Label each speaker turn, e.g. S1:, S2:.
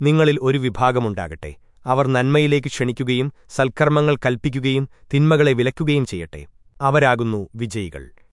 S1: നിങ്ങളിൽ ഒരു വിഭാഗമുണ്ടാകട്ടെ. അവർ നന്മയിലേക്ക് ക്ഷണിക്കുകയും സൽക്കർമ്മങ്ങൾ കൽപ്പിക്കുകയും തിന്മകളെ വിലക്കുകയും ചെയ്യട്ടെ. അവരാകുന്നു വിജയികൾ.